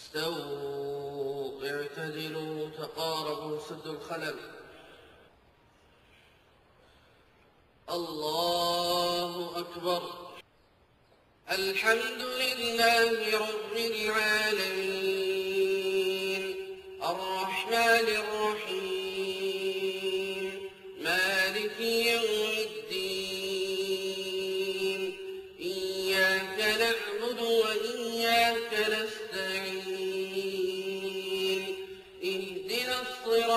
استووا اعتدلوا تقاربوا سدوا الخلل. الله أكبر. الحمد لله رب العالمين. الرحمن الرحيم.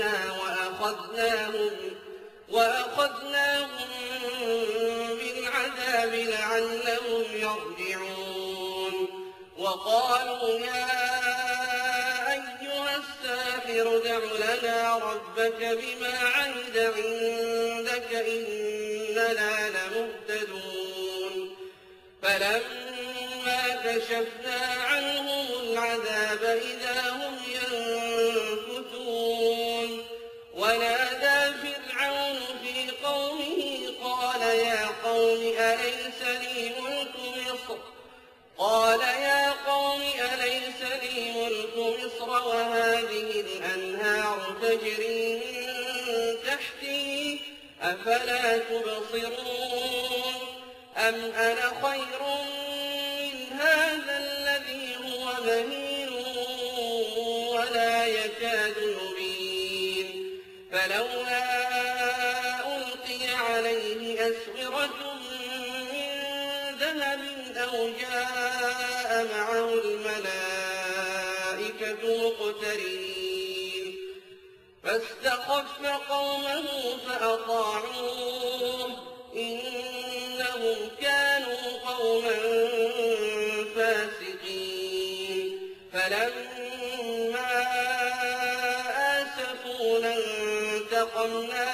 أختها وأخذناهم وأخذناهم بالعذاب لعلهم يرجعون. وقالوا يا أيها الساحر دع لنا ربك بما عهد عندك إننا لمهتدون. فلما كشفنا عنهم العذاب إذا يا قوم أليس لي ملك مصر؟ قال يا قوم أليس لي ملك مصر وهذه الأنهار تجري من تحتي أفلا تبصرون؟ أم أنا خير من هذا الذي هو مهين جاء معه الملائكة مقترين فاستخف قومه فأطاعوه. إنهم كانوا قوما فاسقين. فلما آسفونا انتقمنا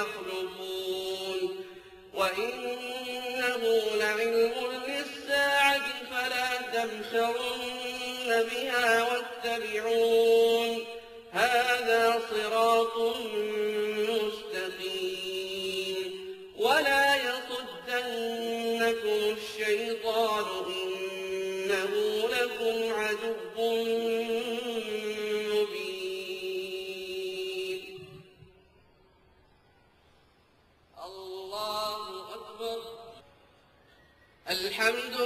يخلفون وإنه لعلم للساعة فلا تمشرن بها واتبعون. هذا صراط مستقيم. ولا يصدنكم الشيطان إنه لكم عدو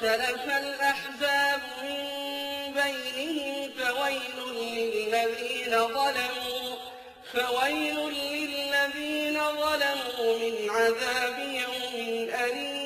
فاختلف الأحزاب من بينهم فويل للذين ظلموا فويل للذين ظلموا من عذاب يوم أليم.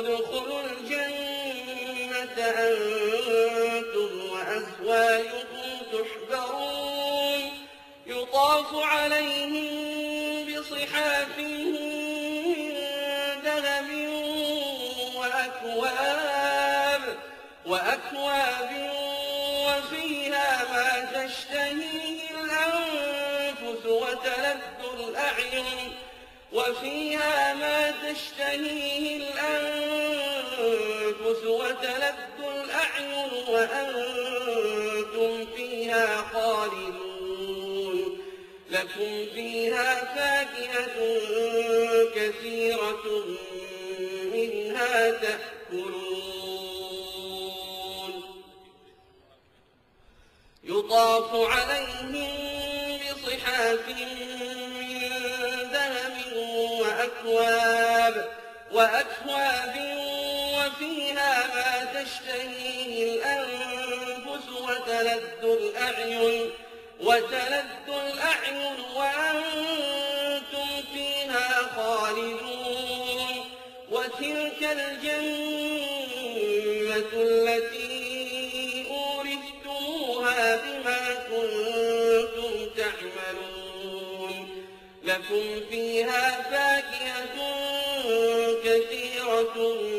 ادخلوا الجنة أنتم وأزواجكم تحبرون. يطاف عليهم بصحاف ذهب وأكواب وأكواب وفيها ما تشتهيه الأنفس وتلذ الأعين. وفيها ما تشتهيه الأنفس وتلذ الأعين وأنتم فيها خالدون. لكم فيها فاكهة كثيرة منها تأكلون. يطاف عليهم بصحاف ذهب وأكواب وأكواب وفيها ما تشتهيه الأنفس وتلذ الأعين وتلذ الأعين وأنتم فيها خالدون. وتلك الجنة لكم فيها فاكهة كثيرة.